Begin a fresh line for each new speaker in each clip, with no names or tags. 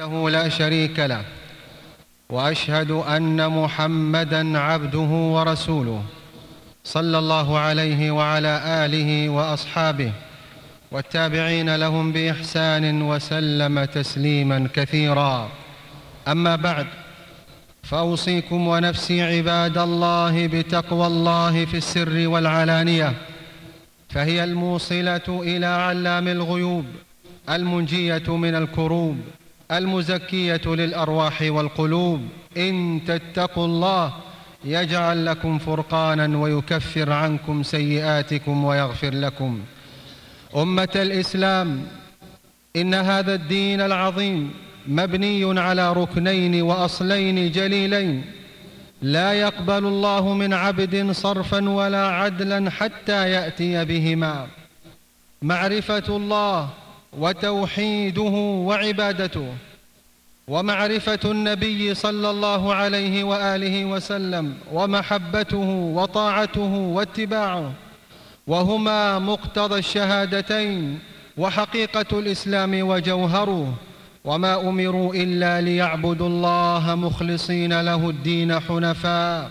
وحده لا شريك له وأشهد أن محمدا عبده ورسوله صلى الله عليه وعلى آله وأصحابه والتابعين لهم بإحسان وسلم تسليما كثيرا. أما بعد فأوصيكم ونفسي عباد الله بتقوى الله في السر والعلانية فهي الموصلة إلى علام الغيوب المنجية من الكروب. المزكية للأرواح والقلوب. إن تتقوا الله يجعل لكم فرقانا ويكفر عنكم سيئاتكم ويغفر لكم. أمة الإسلام إن هذا الدين العظيم مبني على ركنين وأصلين جليلين. لا يقبل الله من عبد صرفا ولا عدلا حتى يأتي بهما. معرفة الله وتوحيده وعبادته. ومعرفة النبي صلى الله عليه وآله وسلم ومحبته وطاعته واتباعه وهما مقتضى الشهادتين وحقيقة الإسلام وجوهره. وما أمروا إلا ليعبدوا الله مخلصين له الدين حنفاء.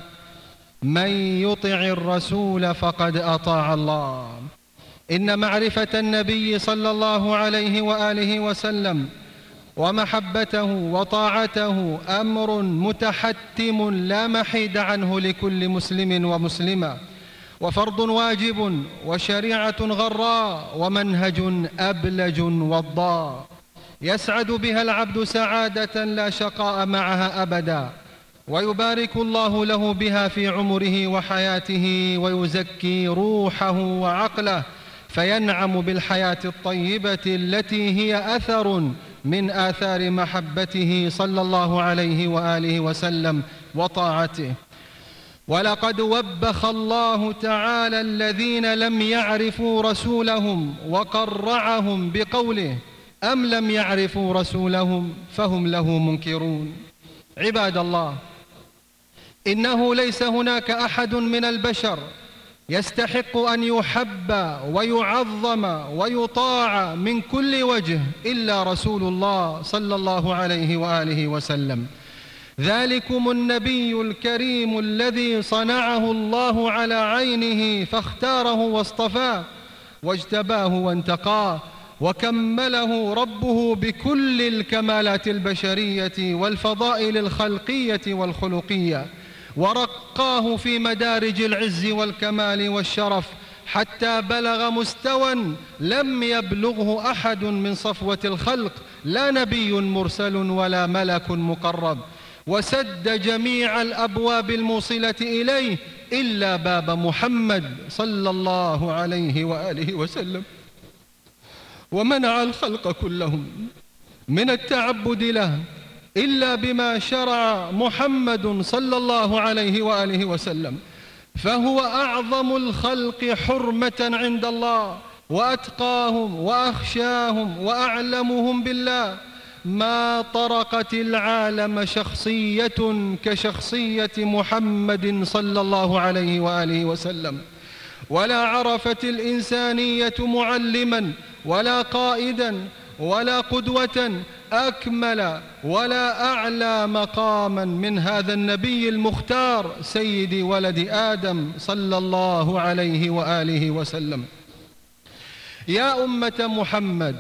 من يطع الرسول فقد أطاع الله. إن معرفة النبي صلى الله عليه وآله وسلم ومحبته وطاعته أمر متحتم لا محيد عنه لكل مسلم ومسلمة. وفرض واجب وشريعة غراء ومنهج أبلج وضاء. يسعد بها العبد سعادة لا شقاء معها أبدا. ويبارك الله له بها في عمره وحياته ويزكي روحه وعقله. فينعم بالحياة الطيبة التي هي أثر من آثار محبته صلى الله عليه وآله وسلم وطاعته. ولقد وبخ الله تعالى الذين لم يعرفوا رسولهم وقرعهم بقوله أم لم يعرفوا رسولهم فهم له منكرون. عباد الله إنه ليس هناك أحد من البشر يستحق أن يحب ويعظم ويطاع من كل وجه إلا رسول الله صلى الله عليه وآله وسلم. ذلكم النبي الكريم الذي صنعه الله على عينه فاختاره واصطفاه واجتباه وانتقاه وكمله ربه بكل الكمالات البشرية والفضائل الخلقية والخلقية. ورقاه في مدارج العز والكمال والشرف حتى بلغ مستوى لم يبلغه أحد من صفوة الخلق لا نبي مرسل ولا ملك مقرب. وسد جميع الأبواب الموصلة إليه إلا باب محمد صلى الله عليه وآله وسلم. ومنع الخلق كلهم من التعبد له إلا بما شرع محمد صلى الله عليه وآله وسلم. فهو أعظم الخلق حرمة عند الله وأتقاهم وأخشاهم وأعلمهم بالله. ما طرقت العالم شخصية كشخصية محمد صلى الله عليه وآله وسلم. ولا عرفت الإنسانية معلما ولا قائدا ولا قدوة أكمل ولا أعلى مقاما من هذا النبي المختار سيد ولد آدم صلى الله عليه وآله وسلم. يا أمة محمد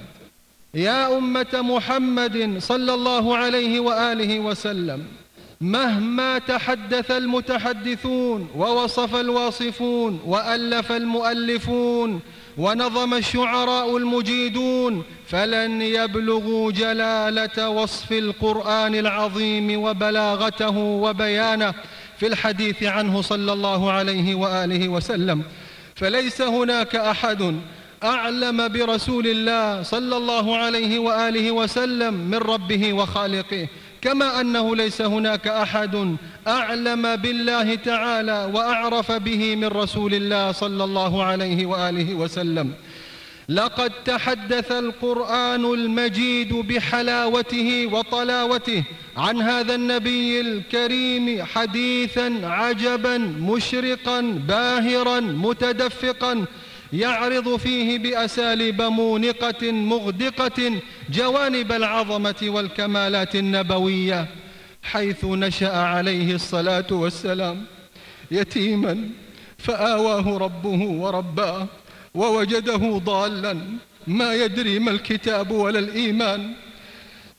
يا أمة محمد صلى الله عليه وآله وسلم مهما تحدث المتحدثون ووصف الواصفون وألف المؤلفون ونظم الشعراء المجيدون فلن يبلغوا جلالة وصف القرآن العظيم وبلاغته وبيانه في الحديث عنه صلى الله عليه وآله وسلم. فليس هناك أحد أعلم برسول الله صلى الله عليه وآله وسلم من ربه وخالقه. كما أنه ليس هناك أحد أعلم بالله تعالى وأعرف به من رسول الله صلى الله عليه وآله وسلم. لقد تحدث القرآن المجيد بحلاوته وطلاوته عن هذا النبي الكريم حديثا عجبا مشرقا باهرا متدفقا يعرض فيه بأساليب مونقة مغدقة جوانب العظمة والكمالات النبوية حيث نشأ عليه الصلاة والسلام يتيما فآواه ربه ورباه ووجده ضالا ما يدري ما الكتاب ولا الإيمان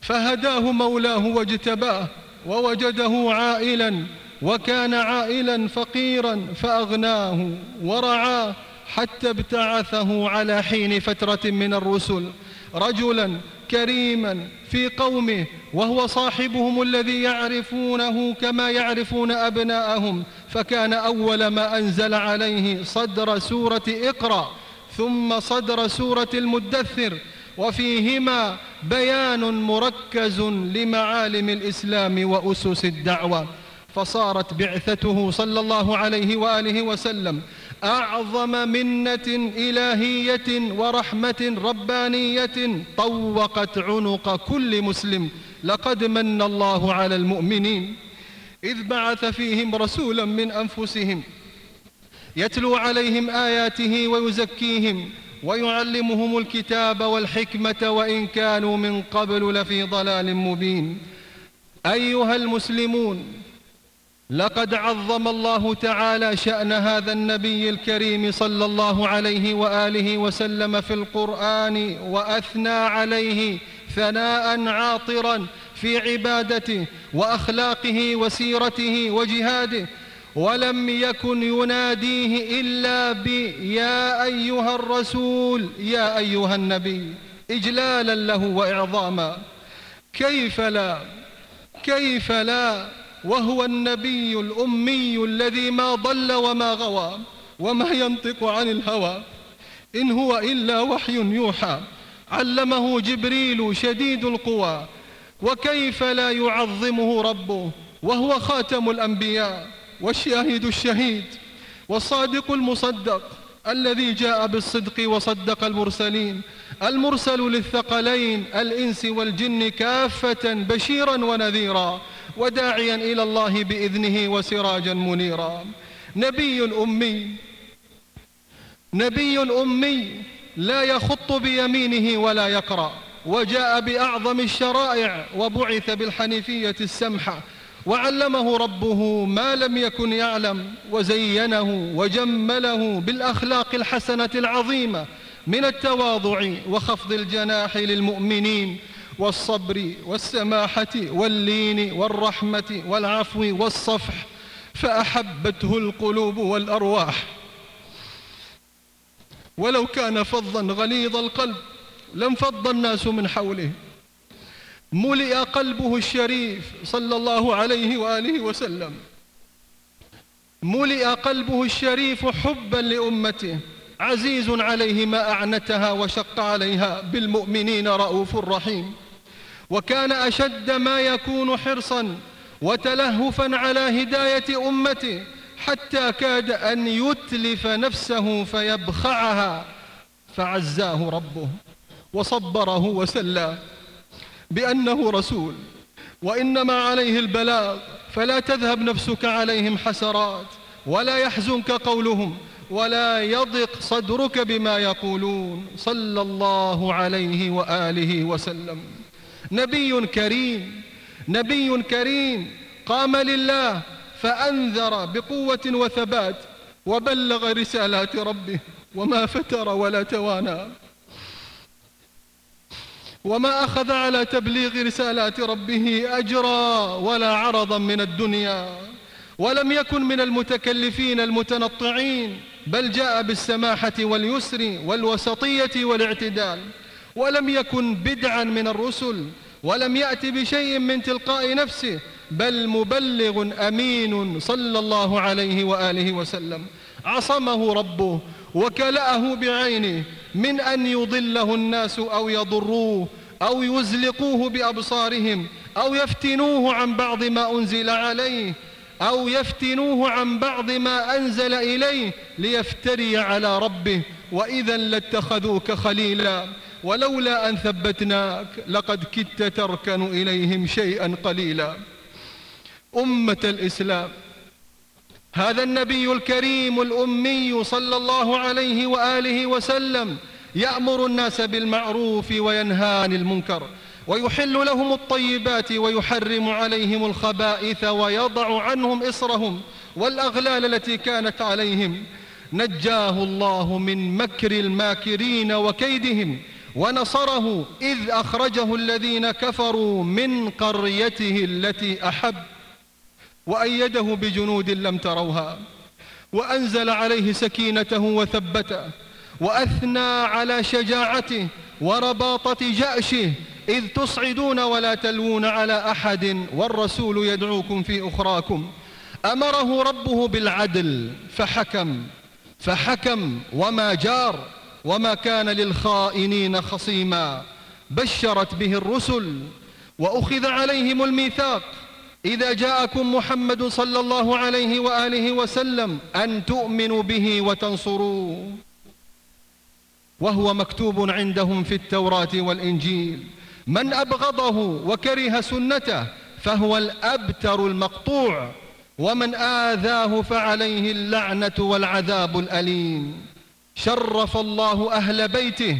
فهداه مولاه واجتباه ووجده عائلا وكان عائلا فقيرا فأغناه ورعاه حتى ابتعثه على حين فترة من الرسل. رجلا كريما في قومه وهو صاحبهم الذي يعرفونه كما يعرفون أبناءهم. فكان أول ما أنزل عليه صدر سورة اقرأ ثم صدر سورة المدثر. وفيهما بيان مركز لمعالم الإسلام وأسس الدعوة. فصارت بعثته صلى الله عليه وآله وسلم. أعظم منة إلهية ورحمة ربانية طوقت عنق كل مسلم. لقد من الله على المؤمنين. إذ بعث فيهم رسولا من أنفسهم يتلو عليهم آياته ويزكيهم ويعلمهم الكتاب والحكمة وإن كانوا من قبل لفي ضلال مبين. أيها المسلمون لقد عظم الله تعالى شأن هذا النبي الكريم صلى الله عليه وآله وسلم في القرآن وأثنى عليه ثناء عاطرا في عبادته وأخلاقه وسيرته وجهاده ولم يكن يناديه إلا بيا أيها الرسول يا أيها النبي إجلالا له وإعظاما. كيف لا؟ كيف لا؟ وهو النبي الأمي الذي ما ضل وما غوى وما ينطق عن الهوى. إن هو إلا وحي يوحى. علمه جبريل شديد القوى. وكيف لا يعظمه ربه؟ وهو خاتم الأنبياء والشاهد الشهيد والصادق المصدق الذي جاء بالصدق وصدق المرسلين. المرسل للثقلين الإنس والجن كافة بشيرا ونذيرا. وداعيا إلى الله بإذنه وسراجا منيرا. نبي أمي نبي أمي لا يخط بيمينه ولا يقرأ وجاء بأعظم الشرائع وبعث بالحنيفية السمحة وعلمه ربه ما لم يكن يعلم وزينه وجمله بالأخلاق الحسنة العظيمة من التواضع وخفض الجناح للمؤمنين والصبر والسماحة واللين والرحمة والعفو والصفح فأحبته القلوب والأرواح. ولو كان فظا غليظ القلب لانفض الناس من حوله. ملئ قلبه الشريف صلى الله عليه وآله وسلم. ملئ قلبه الشريف حبا لأمته. عزيز عليه ما أعنتها وشق عليها بالمؤمنين رؤوف رحيم. وكان أشد ما يكون حرصا وتلهفا على هداية أمته حتى كاد أن يتلف نفسه فيبخعها. فعزاه ربه وصبره وسلاه بأنه رسول وإنما عليه البلاغ فلا تذهب نفسك عليهم حسرات ولا يحزنك قولهم ولا يضق صدرك بما يقولون. صلى الله عليه وآله وسلم. نبي كريم نبي كريم. قام لله فأنذر بقوة وثبات وبلغ رسالات ربه وما فتر ولا توانى. وما أخذ على تبليغ رسالات ربه أجرا ولا عرضا من الدنيا. ولم يكن من المتكلفين المتنطعين بل جاء بالسماحة واليسر والوسطية والاعتدال. ولم يكن بدعا من الرسل ولم يأت بشيء من تلقاء نفسه بل مبلغ أمين صلى الله عليه وآله وسلم. عصمه ربه وكلأه بعينه من أن يضله الناس أو يضروه أو يزلقوه بأبصارهم أو يفتنوه عن بعض ما أنزل عليه أو يفتنوه عن بعض ما أنزل إليه ليفتري على ربه. وإذا لاتخذوك خليلا. ولولا أن ثبتناك لقد كدت تركن إليهم شيئا قليلا. أمة الإسلام. هذا النبي الكريم الأمي صلى الله عليه وآله وسلم يأمر الناس بالمعروف وينهى عن المنكر ويحل لهم الطيبات ويحرم عليهم الخبائث ويضع عنهم إصرهم والأغلال التي كانت عليهم. نجاه الله من مكر الماكرين وكيدهم ونصره إذ أخرجه الذين كفروا من قريته التي أحب وأيده بجنود لم تروها وأنزل عليه سكينته وثبته وأثنى على شجاعته ورباطة جأشه إذ تصعدون ولا تلوون على أحد والرسول يدعوكم في أخراكم. أمره ربه بالعدل فحكم فحكم وما جار. وما كان للخائنين خصيما. بشرت به الرسل وأخذ عليهم الميثاق. إذا جاءكم محمد صلى الله عليه وآله وسلم أن تؤمنوا به وتنصروه. وهو مكتوب عندهم في التوراة والإنجيل. من أبغضه وكره سنته فهو الأبتر المقطوع. ومن آذاه فعليه اللعنة والعذاب الأليم. شرف الله أهل بيته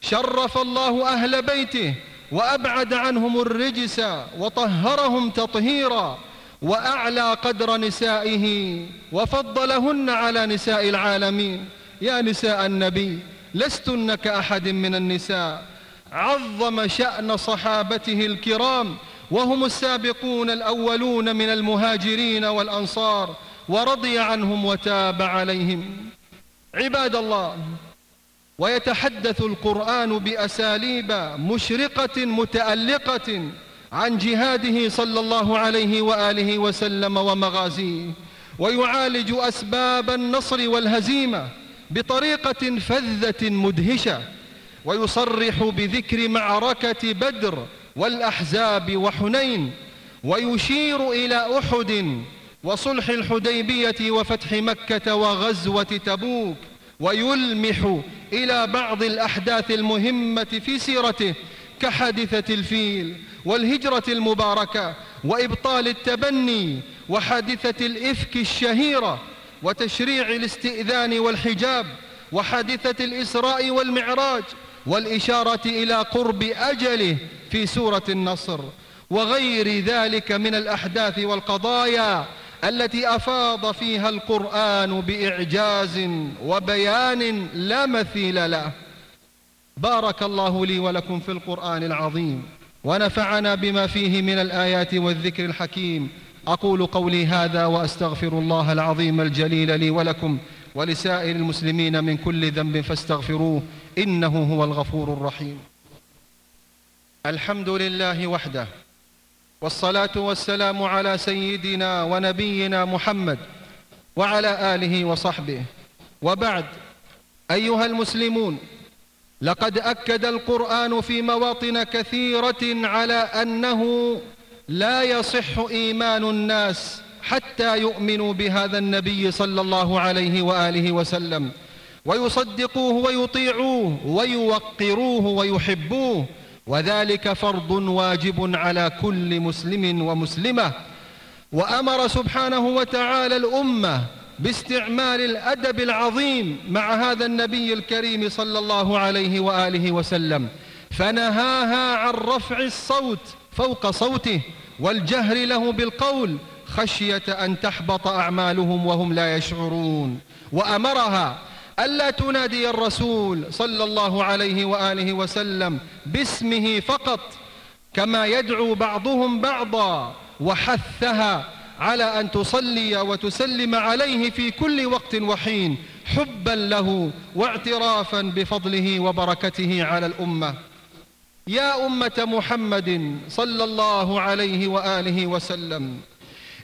شرف الله أهل بيته وأبعد عنهم الرجس وطهرهم تطهيرا وأعلى قدر نسائه وفضلهن على نساء العالمين. يا نساء النبي لستن كأحد من النساء. عظم شأن صحابته الكرام وهم السابقون الأولون من المهاجرين والأنصار ورضي عنهم وتاب عليهم. عباد الله ويتحدث القرآن بأساليب مشرقة متألقة عن جهاده صلى الله عليه وآله وسلم ومغازيه ويعالج أسباب النصر والهزيمة بطريقة فذة مدهشة ويصرح بذكر معركة بدر والأحزاب وحنين ويشير إلى أحد وصلح الحديبية وفتح مكة وغزوة تبوك ويلمح إلى بعض الأحداث المهمة في سيرته كحادثة الفيل والهجرة المباركة وإبطال التبني وحادثة الإفك الشهيرة وتشريع الاستئذان والحجاب وحادثة الإسراء والمعراج والإشارة إلى قرب أجله في سورة النصر وغير ذلك من الأحداث والقضايا التي أفاض فيها القرآن بإعجاز وبيان لا مثيل له. بارك الله لي ولكم في القرآن العظيم ونفعنا بما فيه من الآيات والذكر الحكيم. أقول قولي هذا وأستغفر الله العظيم الجليل لي ولكم ولسائر المسلمين من كل ذنب فاستغفروه إنه هو الغفور الرحيم. الحمد لله وحده والصلاة والسلام على سيدنا ونبينا محمد وعلى آله وصحبه. وبعد أيها المسلمون لقد أكد القرآن في مواطن كثيرة على أنه لا يصح إيمان الناس حتى يؤمنوا بهذا النبي صلى الله عليه وآله وسلم. ويصدقوه ويطيعوه ويوقروه ويحبوه وذلك فرض واجب على كل مسلم ومسلمة. وأمر سبحانه وتعالى الأمة باستعمال الأدب العظيم مع هذا النبي الكريم صلى الله عليه وآله وسلم. فنهاها عن رفع الصوت فوق صوته والجهر له بالقول خشية أن تحبط أعمالهم وهم لا يشعرون. وأمرها ألا تنادي الرسول صلى الله عليه وآله وسلم باسمه فقط كما يدعو بعضهم بعضا وحثها على أن تصلي وتسلم عليه في كل وقت وحين حبا له واعترافا بفضله وبركته على الأمة. يا أمة محمد صلى الله عليه وآله وسلم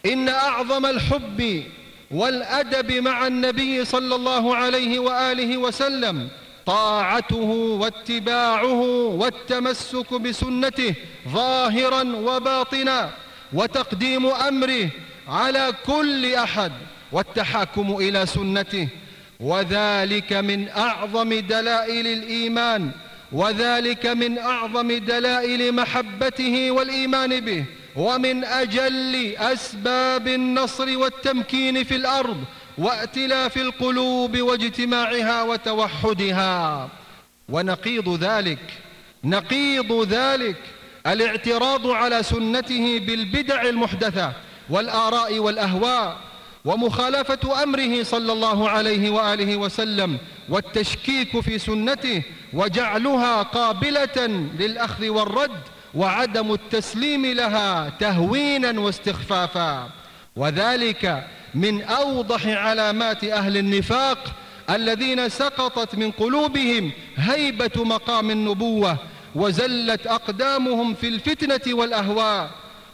إن أعظم الحب والأدب مع النبي صلى الله عليه وآله وسلم طاعته واتباعه والتمسك بسنته ظاهرا وباطنا وتقديم أمره على كل أحد والتحاكم إلى سنته وذلك من أعظم دلائل الإيمان وذلك من أعظم دلائل محبته والإيمان به. ومن أجل أسباب النصر والتمكين في الأرض وائتلاف القلوب واجتماعها وتوحدها. ونقيض ذلك نقيض ذلك الاعتراض على سنته بالبدع المحدثة والآراء والأهواء ومخالفة أمره صلى الله عليه وآله وسلم والتشكيك في سنته وجعلها قابلة للأخذ والرد وعدم التسليم لها تهوينا واستخفافا. وذلك من أوضح علامات أهل النفاق الذين سقطت من قلوبهم هيبة مقام النبوة وزلت أقدامهم في الفتنة والأهواء.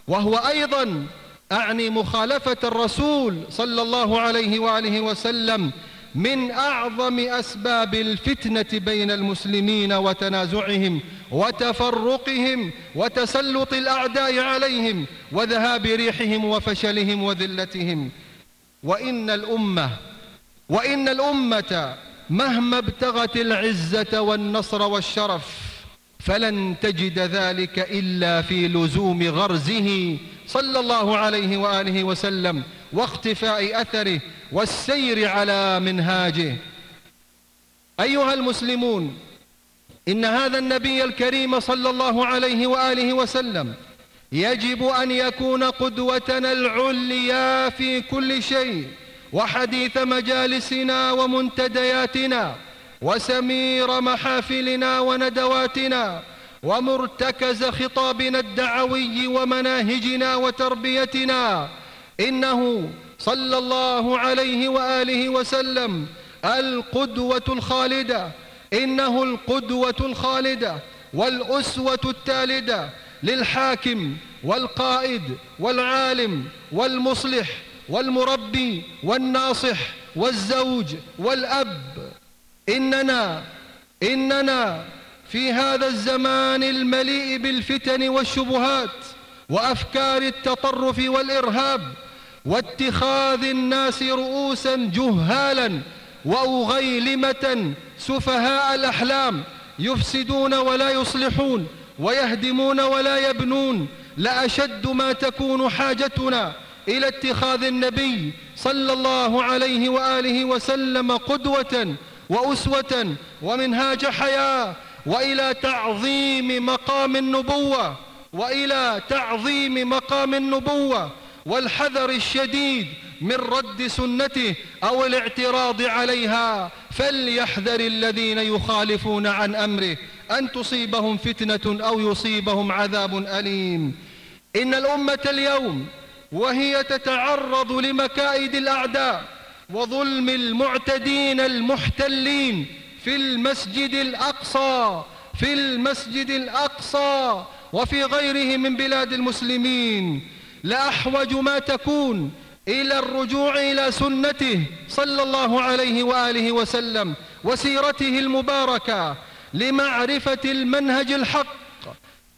وهو أيضا أعني مخالفة الرسول صلى الله عليه وآله وسلم من أعظم أسباب الفتنة بين المسلمين وتنازعهم وتفرقهم وتسلط الأعداء عليهم وذهاب ريحهم وفشلهم وذلتهم. وإن الأمة وإن الأمة مهما ابتغت العزة والنصر والشرف فلن تجد ذلك إلا في لزوم غرزه صلى الله عليه وآله وسلم واختفاء أثره والسير على منهاجه. أيها المسلمون إن هذا النبي الكريم صلى الله عليه وآله وسلم يجب أن يكون قدوتنا العليا في كل شيء وحديث مجالسنا ومنتدياتنا وسمير محافلنا وندواتنا ومرتكز خطابنا الدعوي ومناهجنا وتربيتنا. إنه صلى الله عليه وآله وسلم القدوة الخالدة إنه القدوة الخالدة والأسوة التالدة للحاكم والقائد والعالم والمصلح والمربي والناصح والزوج والأب. إننا إننا في هذا الزمان المليء بالفتن والشبهات وأفكار التطرف والإرهاب واتخاذ الناس رؤوسا جهالا وأغيلمة سفهاء الأحلام يفسدون ولا يصلحون ويهدمون ولا يبنون لأشد ما تكون حاجتنا إلى اتخاذ النبي صلى الله عليه وآله وسلم قدوة وأسوة ومنهاج حياة وإلى تعظيم مقام النبوة وإلى تعظيم مقام النبوة والحذر الشديد من رد سنته أو الاعتراض عليها فليحذر الذين يخالفون عن أمره أن تصيبهم فتنة أو يصيبهم عذاب أليم. إن الأمة اليوم وهي تتعرض لمكائد الأعداء وظلم المعتدين المحتلين في المسجد الأقصى في المسجد الأقصى وفي غيره من بلاد المسلمين. لأحوج ما تكون إلى الرجوع إلى سنته صلى الله عليه وآله وسلم وسيرته المباركة لمعرفة المنهج الحق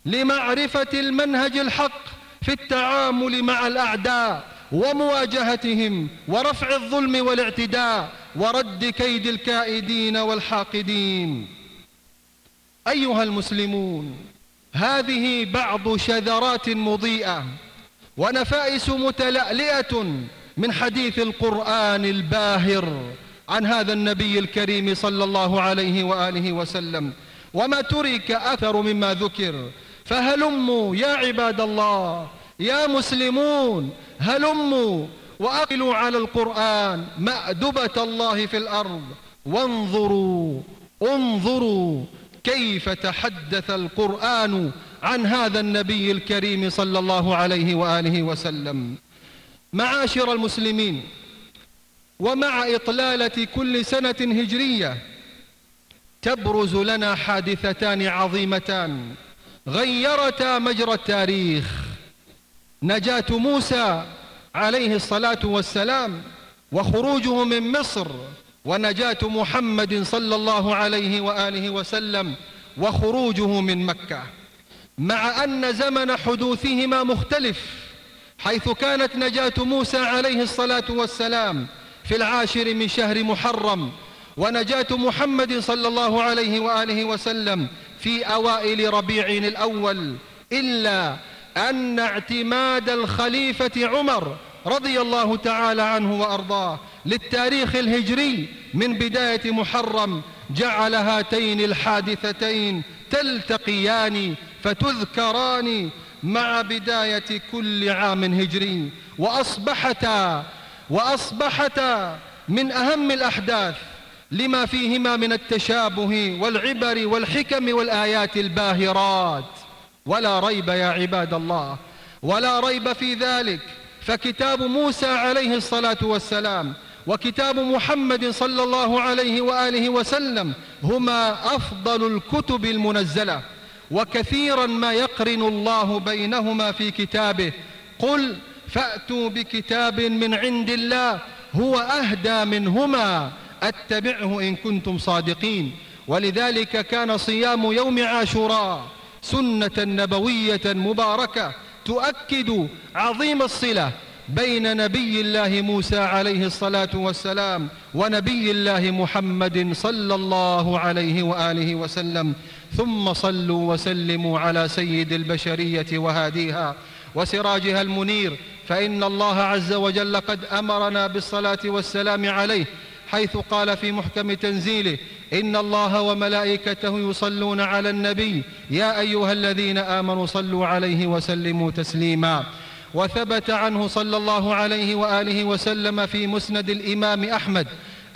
لمعرفة المنهج الحق في التعامل مع الأعداء ومواجهتهم ورفع الظلم والاعتداء ورد كيد الكائدين والحاقدين. أيها المسلمون هذه بعض شذرات مضيئة ونفائس متلألئة من حديث القرآن الباهر عن هذا النبي الكريم صلى الله عليه وآله وسلم. وما ترك أثر مما ذكر. فهلموا يا عباد الله يا مسلمون هلموا وأقلوا على القرآن مأدبة الله في الأرض. وانظروا انظروا كيف تحدث القرآن عن هذا النبي الكريم صلى الله عليه وآله وسلم. معاشر المسلمين ومع إطلالة كل سنة هجرية تبرز لنا حادثتان عظيمتان. غيرتا مجرى التاريخ. نجاة موسى عليه الصلاة والسلام وخروجه من مصر ونجاة محمد صلى الله عليه وآله وسلم وخروجه من مكة. مع أن زمن حدوثهما مختلف حيث كانت نجاة موسى عليه الصلاة والسلام في العاشر من شهر محرم ونجاة محمد صلى الله عليه وآله وسلم في أوائل ربيع الأول إلا أن اعتماد الخليفة عمر رضي الله تعالى عنه وأرضاه للتاريخ الهجري من بداية محرم جعل هاتين الحادثتين تلتقيان فتذكران مع بداية كل عام هجري وأصبحتا وأصبحتا من أهم الأحداث لما فيهما من التشابه والعبر والحكم والآيات الباهرات. ولا ريب يا عباد الله ولا ريب في ذلك فكتاب موسى عليه الصلاة والسلام وكتاب محمد صلى الله عليه وآله وسلم هما أفضل الكتب المنزلة. وكثيرا ما يقرن الله بينهما في كتابه. قل فأتوا بكتاب من عند الله هو أهدى منهما أتبعه إن كنتم صادقين. ولذلك كان صيام يوم عاشوراء سنة نبوية مباركة تؤكد عظيم الصلة. بين نبي الله موسى عليه الصلاة والسلام ونبي الله محمد صلى الله عليه وآله وسلم. ثم صلوا وسلموا على سيد البشرية وهاديها وسراجها المنير. فإن الله عز وجل قد أمرنا بالصلاة والسلام عليه حيث قال في محكم تنزيله إن الله وملائكته يصلون على النبي يا أيها الذين آمنوا صلوا عليه وسلموا تسليما. وثبت عنه صلى الله عليه وآله وسلم في مسند الإمام أحمد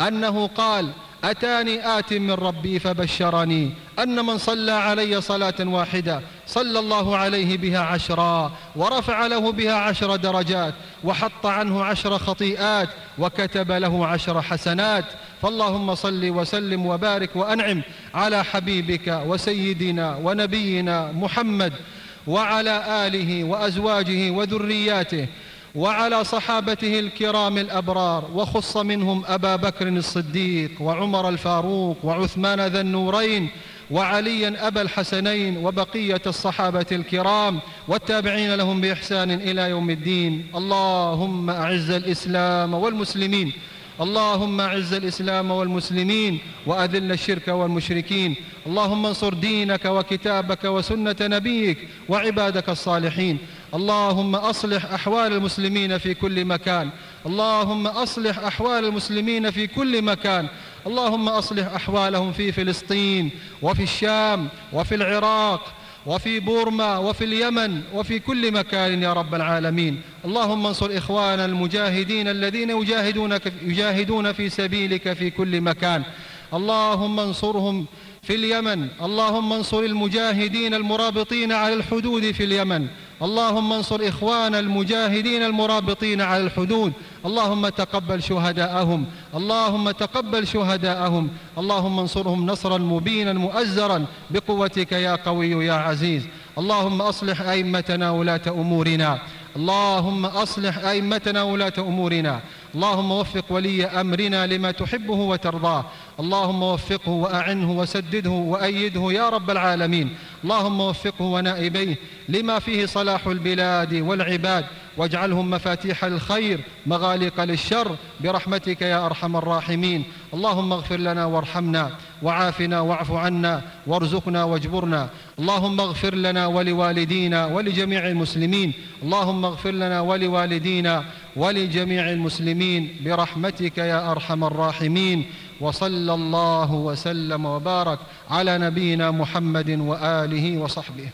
أنه قال أتاني آت من ربي فبشرني أن من صلى علي صلاة واحدة صلى الله عليه بها عشرا ورفع له بها عشر درجات وحط عنه عشر خطيئات وكتب له عشر حسنات. فاللهم صل وسلم وبارك وأنعم على حبيبك وسيدنا ونبينا محمد وعلى آله وأزواجه وذرياته وعلى صحابته الكرام الأبرار وخص منهم أبا بكر الصديق وعمر الفاروق وعثمان ذا النورين وعليا أبا الحسنين وبقية الصحابة الكرام والتابعين لهم بإحسان إلى يوم الدين. اللهم أعز الإسلام والمسلمين. اللهم اعز الإسلام والمسلمين وأذل الشرك والمشركين. اللهم انصر دينك وكتابك وسنة نبيك وعبادك الصالحين. اللهم أصلح أحوال المسلمين في كل مكان. اللهم أصلح أحوال المسلمين في كل مكان. اللهم أصلح أحوالهم في فلسطين وفي الشام وفي العراق وفي بورما وفي اليمن وفي كل مكان يا رب العالمين. اللهم انصر إخوان المجاهدين الذين يجاهدون, يجاهدون في سبيلك في كل مكان. اللهم انصرهم في اليمن. اللهم انصر المجاهدين المرابطين على الحدود في اليمن. اللهم انصر إخوان المجاهدين المرابطين على الحدود. اللهم تقبل شهداءهم. اللهم تقبل شهداءهم. اللهم انصرهم نصرا مبينا مؤزرا. بقوتك يا قوي يا عزيز. اللهم أصلح أئمتنا ولاة أمورنا. اللهم أصلح أئمتنا ولاة أمورنا. اللهم وفق ولي أمرنا لما تحبه وترضاه. اللهم وفقه وأعنه وسدده وأيده يا رب العالمين. اللهم وفقه ونائبيه لما فيه صلاح البلاد والعباد. واجعلهم مفاتيح الخير مغالق للشر. برحمتك يا أرحم الراحمين. اللهم اغفر لنا وارحمنا وعافنا واعف عنا وارزقنا واجبرنا. اللهم اغفر لنا ولوالدينا ولجميع المسلمين. اللهم اغفر لنا ولوالدينا ولجميع المسلمين. برحمتك يا أرحم الراحمين. وصلى الله وسلم وبارك على نبينا محمد وآله وصحبه.